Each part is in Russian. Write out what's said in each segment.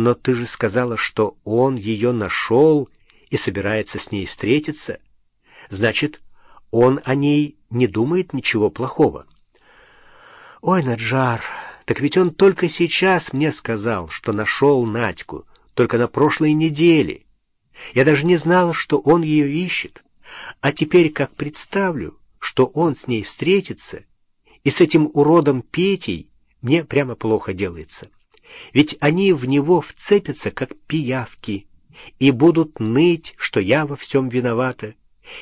Но ты же сказала, что он ее нашел и собирается с ней встретиться. Значит, он о ней не думает ничего плохого. Ой, Наджар, так ведь он только сейчас мне сказал, что нашел Надьку, только на прошлой неделе. Я даже не знала, что он ее ищет. А теперь, как представлю, что он с ней встретится, и с этим уродом Петей мне прямо плохо делается. Ведь они в него вцепятся, как пиявки, и будут ныть, что я во всем виновата.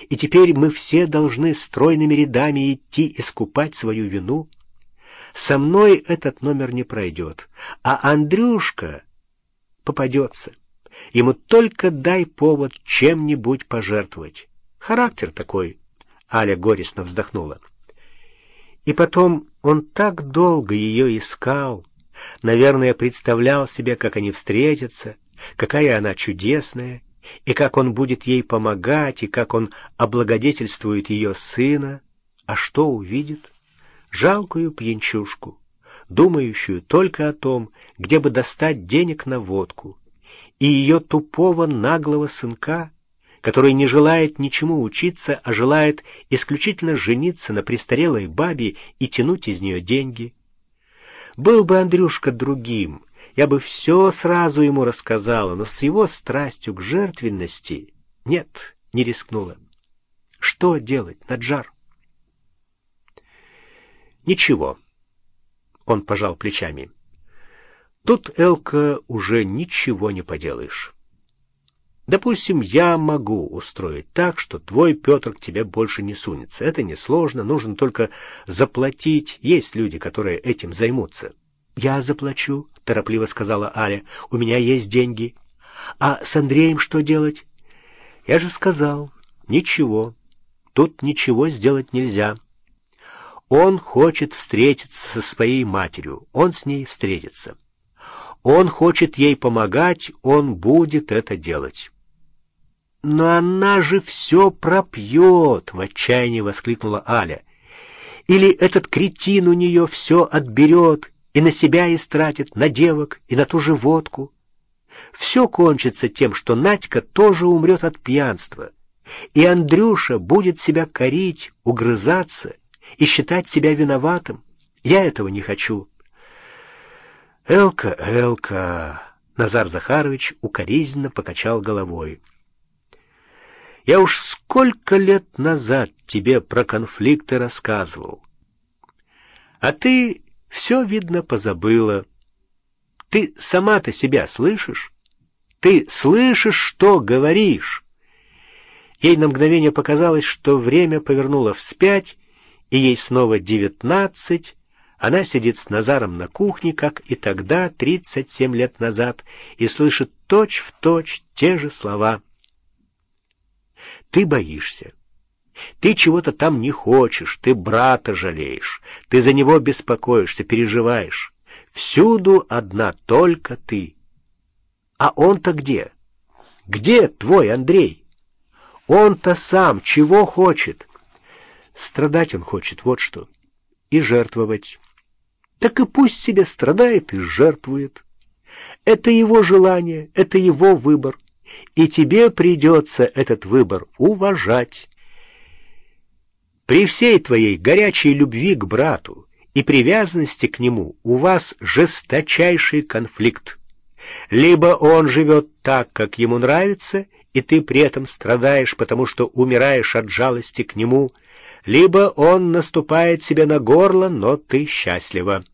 И теперь мы все должны стройными рядами идти искупать свою вину. Со мной этот номер не пройдет, а Андрюшка попадется. Ему только дай повод чем-нибудь пожертвовать. Характер такой, — Аля горестно вздохнула. И потом он так долго ее искал, наверное, представлял себе, как они встретятся, какая она чудесная, и как он будет ей помогать, и как он облагодетельствует ее сына. А что увидит? Жалкую пьянчушку, думающую только о том, где бы достать денег на водку, и ее тупого наглого сынка, который не желает ничему учиться, а желает исключительно жениться на престарелой бабе и тянуть из нее деньги. Был бы Андрюшка другим, я бы все сразу ему рассказала, но с его страстью к жертвенности нет, не рискнула. Что делать, Наджар? Ничего. Он пожал плечами. Тут, Элка, уже ничего не поделаешь. Допустим, я могу устроить так, что твой Петр к тебе больше не сунется. Это несложно, нужно только заплатить. Есть люди, которые этим займутся. Я заплачу, торопливо сказала Аля. У меня есть деньги. А с Андреем что делать? Я же сказал, ничего. Тут ничего сделать нельзя. Он хочет встретиться со своей матерью. Он с ней встретится. Он хочет ей помогать, он будет это делать. «Но она же все пропьет!» — в отчаянии воскликнула Аля. «Или этот кретин у нее все отберет и на себя истратит, на девок и на ту же водку. Все кончится тем, что Надька тоже умрет от пьянства, и Андрюша будет себя корить, угрызаться и считать себя виноватым. Я этого не хочу». «Элка, Элка!» — Назар Захарович укоризненно покачал головой. Я уж сколько лет назад тебе про конфликты рассказывал. А ты все, видно, позабыла. Ты сама-то себя слышишь? Ты слышишь, что говоришь? Ей на мгновение показалось, что время повернуло вспять, и ей снова девятнадцать. Она сидит с Назаром на кухне, как и тогда, тридцать семь лет назад, и слышит точь-в-точь точь те же слова — ты боишься. Ты чего-то там не хочешь, ты брата жалеешь, ты за него беспокоишься, переживаешь. Всюду одна только ты. А он-то где? Где твой Андрей? Он-то сам чего хочет? Страдать он хочет, вот что. И жертвовать. Так и пусть себе страдает и жертвует. Это его желание, это его выбор и тебе придется этот выбор уважать. При всей твоей горячей любви к брату и привязанности к нему у вас жесточайший конфликт. Либо он живет так, как ему нравится, и ты при этом страдаешь, потому что умираешь от жалости к нему, либо он наступает себе на горло, но ты счастлива.